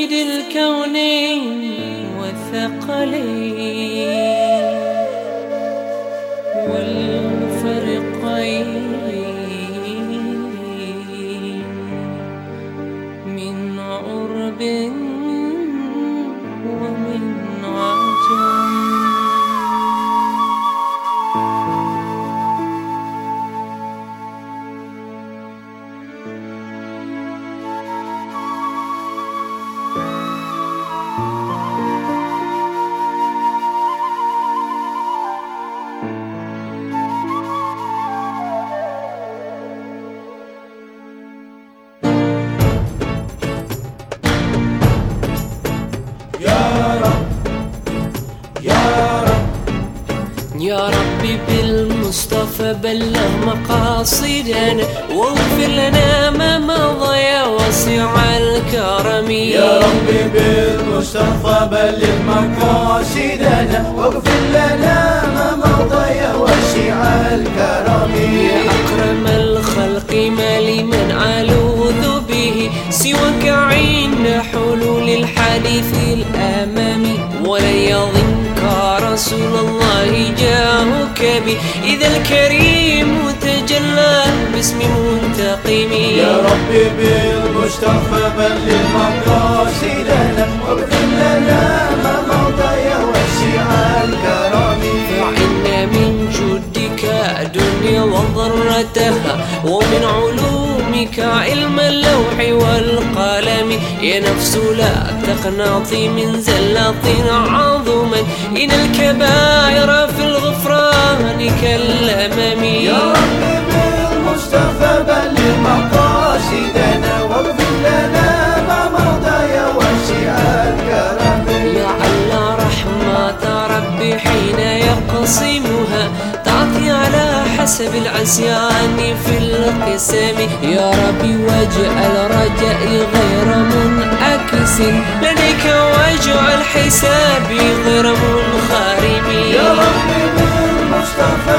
سيد الكونين والثقلين. يا ربي بالمصطفى بلغ مقاصدنا واغفر لنا ما مضى يا واسع الكرم. يا ربي بالمصطفى بلغ مقاصدنا واغفر لنا ما مضى يا واسع الكرم. يا أكرم الخلق ما لمن ألوذ به سواك عند حلول الحديث الأمامي ولن يظنك رسول الله جاهك بي إذا الكريم تجلى باسم منتقم. يا ربي بالمصطفى بلغ مقاصدنا واغفر لنا ما مضى يا واسع الكرم فإن من جودك الدنيا وضرتها ومن علومك علم اللوح والقلم. يا نفس لا تقنطي من زلة عظما إن الكبائر في الغفران كالأمم يا ربي بالمصطفى بلغ مقاصدنا واغفر لنا ما مضى يا واسع الكرم. لعل رحمة ربي حين يقسمها تعطي على حسب العصيان في القسم. يا ربي واجعل رجائي غير منعكس. لديك واجعل حسابي غير منخرم يا ربي بالمصطفى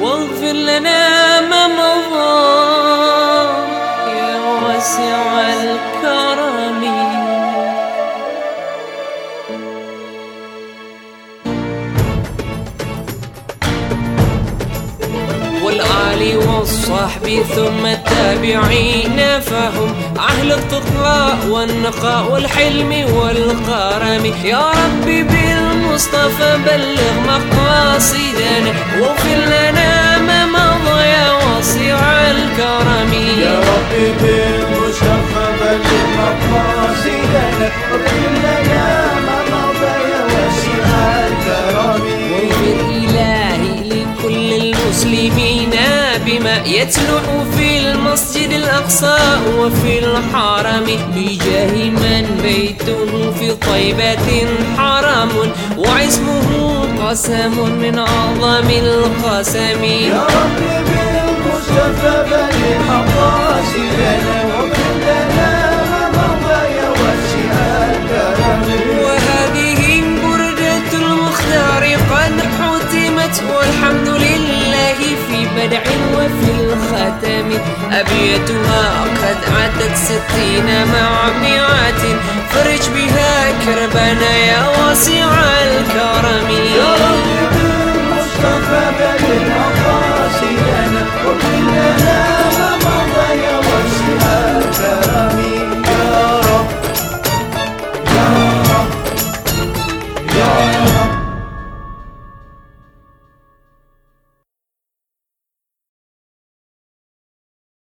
واغفر لنا ما مضى يا واسع الكرم. والآل والصحب ثم التابعين فهم أهل التقوى والنقاء والحلم والكرم يا ربي بالمصطفى بلغ مقاصدنا واغفر لنا يتلو في المسجد الأقصى وفي الحرم بجاه من بيته في طيبة حرم وعزمه قسم من أعظم القسم. يا ربي بالمصطفى مقاصدنا واغفر لنا وهذه بردة المختار قد حتمت والحمد لله. في بدع وفي الختم. أبيتها قد عدت ستين مع مئات فرج بها كربنا يا واسع الكرم